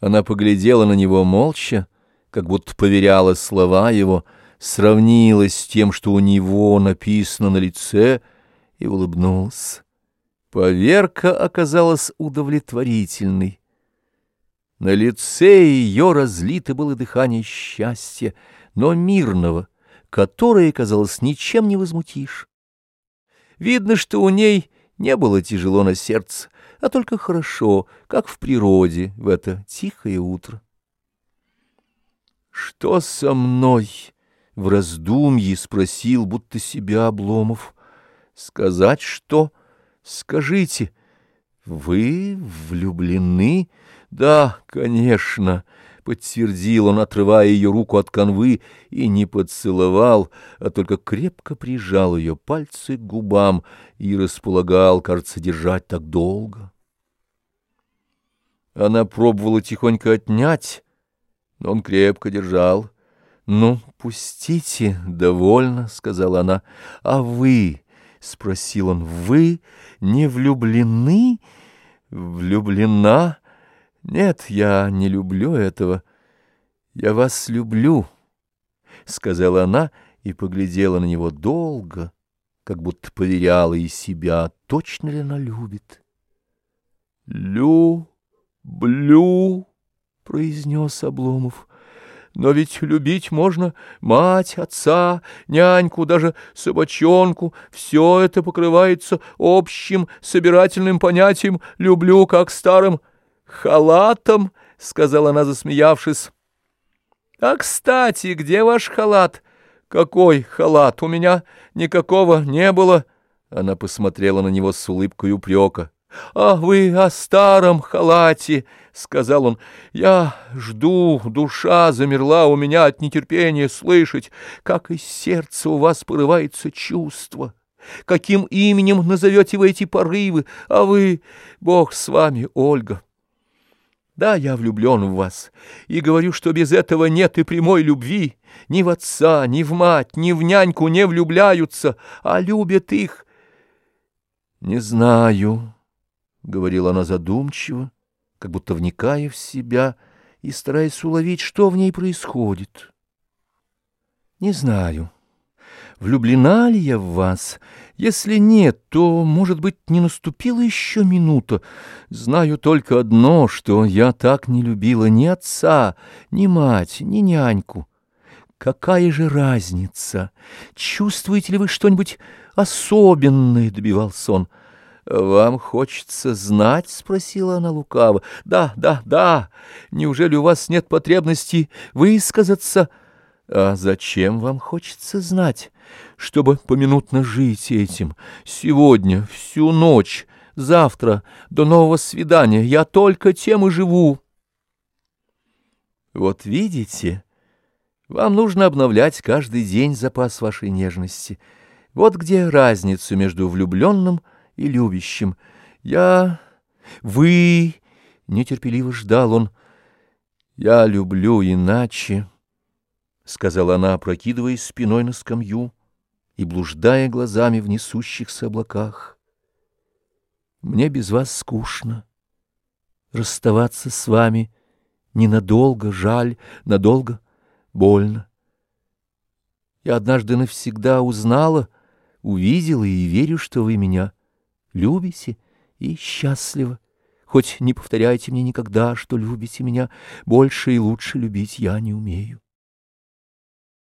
Она поглядела на него молча, как будто поверяла слова его, сравнилась с тем, что у него написано на лице, и улыбнулась. Поверка оказалась удовлетворительной. На лице ее разлито было дыхание счастья, но мирного, которое, казалось, ничем не возмутишь. Видно, что у ней не было тяжело на сердце, а только хорошо, как в природе в это тихое утро. «Что со мной?» — в раздумье спросил, будто себя Обломов. «Сказать что? Скажите, вы влюблены?» «Да, конечно», — подтвердил он, отрывая ее руку от канвы, и не поцеловал, а только крепко прижал ее пальцы к губам и располагал, кажется, держать так долго. Она пробовала тихонько отнять, но он крепко держал. «Ну, пустите, довольно», — сказала она. «А вы?» — спросил он. «Вы не влюблены?» «Влюблена?» «Нет, я не люблю этого. Я вас люблю», — сказала она и поглядела на него долго, как будто поверяла и себя, точно ли она любит. «Люблю», — произнес Обломов. Но ведь любить можно мать, отца, няньку, даже собачонку. Все это покрывается общим собирательным понятием «люблю как старым» халатом, — сказала она, засмеявшись. — А, кстати, где ваш халат? — Какой халат? У меня никакого не было. Она посмотрела на него с улыбкой упрека. — А вы о старом халате, — сказал он. — Я жду, душа замерла у меня от нетерпения слышать, как из сердца у вас порывается чувство. Каким именем назовете вы эти порывы? А вы, Бог с вами, Ольга. Да, я влюблен в вас, и говорю, что без этого нет и прямой любви. Ни в отца, ни в мать, ни в няньку не влюбляются, а любят их. Не знаю, — говорила она задумчиво, как будто вникая в себя и стараясь уловить, что в ней происходит. Не знаю. Влюблена ли я в вас? Если нет, то, может быть, не наступила еще минута. Знаю только одно, что я так не любила ни отца, ни мать, ни няньку. Какая же разница? Чувствуете ли вы что-нибудь особенное, — добивался он. «Вам хочется знать?» — спросила она лукаво. «Да, да, да. Неужели у вас нет потребности высказаться?» А зачем вам хочется знать, чтобы поминутно жить этим? Сегодня, всю ночь, завтра, до нового свидания, я только тем и живу. Вот видите, вам нужно обновлять каждый день запас вашей нежности. Вот где разница между влюбленным и любящим. Я... Вы... Нетерпеливо ждал он. Я люблю иначе. — сказала она, опрокидываясь спиной на скамью и блуждая глазами в несущихся облаках. «Мне без вас скучно. Расставаться с вами ненадолго жаль, надолго больно. Я однажды навсегда узнала, увидела и верю, что вы меня любите и счастливы. Хоть не повторяйте мне никогда, что любите меня, больше и лучше любить я не умею.